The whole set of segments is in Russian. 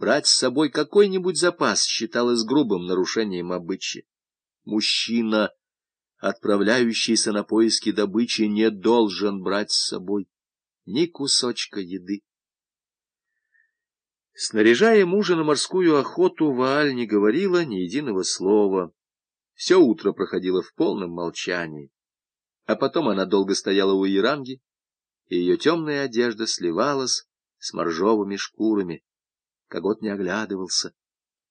Брать с собой какой-нибудь запас считалось грубым нарушением обычая. Мужчина, отправляющийся на поиски добычи, не должен брать с собой ни кусочка еды. Снаряжая мужа на морскую охоту, Вааль не говорила ни единого слова. Все утро проходило в полном молчании. А потом она долго стояла у Иранги, и ее темная одежда сливалась с моржовыми шкурами. Когот не оглядывался,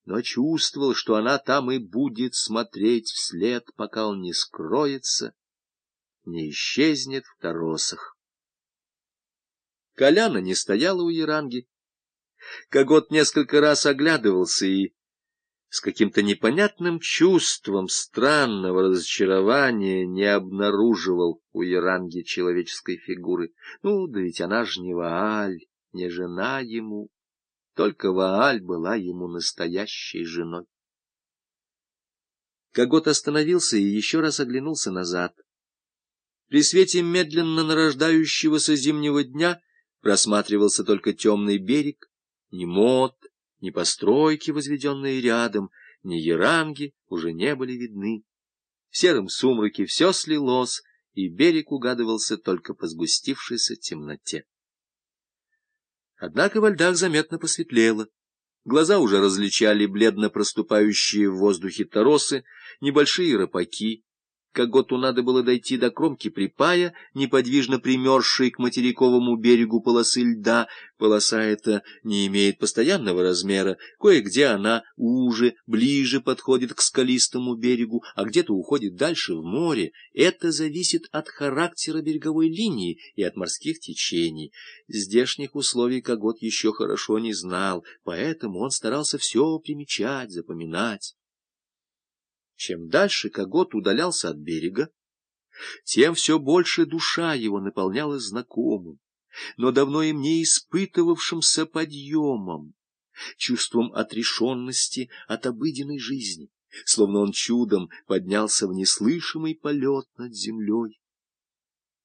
но чувствовал, что она там и будет смотреть вслед, пока он не скроется, не исчезнет в торосах. Коляна не стояла у Яранги. Когот несколько раз оглядывался и с каким-то непонятным чувством странного разочарования не обнаруживал у Яранги человеческой фигуры. Ну, да ведь она ж не Вааль, не жена ему. Только Вааль была ему настоящей женой. Когот остановился и еще раз оглянулся назад. При свете медленно нарождающегося зимнего дня просматривался только темный берег, ни мод, ни постройки, возведенные рядом, ни яранги уже не были видны. В сером сумраке все слилось, и берег угадывался только по сгустившейся темноте. Однако во льдах заметно посветлело. Глаза уже различали бледно проступающие в воздухе торосы, небольшие рапаки, Коготу надо было дойти до кромки припая, неподвижно примерзшей к материковому берегу полосы льда. Полоса эта не имеет постоянного размера, кое-где она уже, ближе подходит к скалистому берегу, а где-то уходит дальше в море. Это зависит от характера береговой линии и от морских течений. Здешних условий Когот еще хорошо не знал, поэтому он старался все примечать, запоминать. Чем дальше Когот удалялся от берега, тем все больше душа его наполнялась знакомым, но давно им не испытывавшимся подъемом, чувством отрешенности от обыденной жизни, словно он чудом поднялся в неслышимый полет над землей.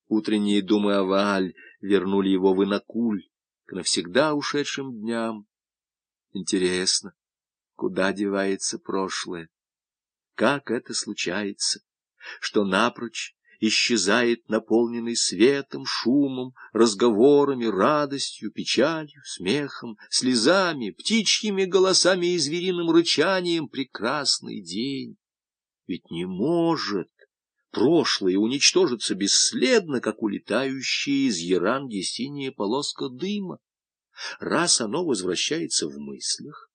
Утренние думы о Вааль вернули его в Инакуль к навсегда ушедшим дням. Интересно, куда девается прошлое? Как это случается, что напрочь исчезает наполненный светом, шумом, разговорами, радостью, печалью, смехом, слезами, птичьими голосами и звериным рычанием прекрасный день? Ведь не может прошлое уничтожиться бесследно, как улетающая из яранги синяя полоска дыма. Раз оно возвращается в мыслях,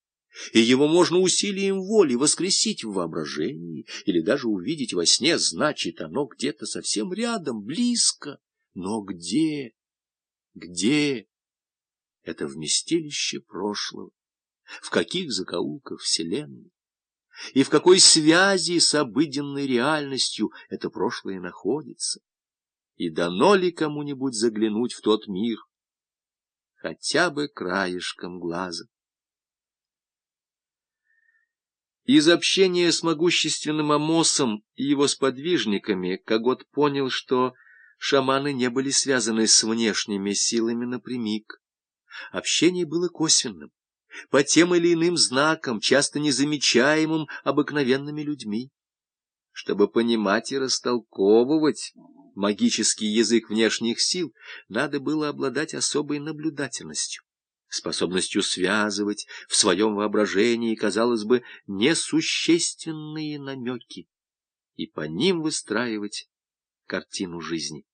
и его можно усилием воли воскресить в воображении или даже увидеть во сне, значит, оно где-то совсем рядом, близко. Но где? Где? Это вместилище прошлого. В каких закоулках Вселенной? И в какой связи с обыденной реальностью это прошлое находится? И дано ли кому-нибудь заглянуть в тот мир хотя бы краешком глаза? Из общения с могущественным Амосом и его сподвижниками Когот понял, что шаманы не были связаны с внешними силами напрямик. Общение было косвенным, по тем или иным знакам, часто незамечаемым обыкновенными людьми. Чтобы понимать и растолковывать магический язык внешних сил, надо было обладать особой наблюдательностью способностью связывать в своем воображении, казалось бы, несущественные намеки и по ним выстраивать картину жизни.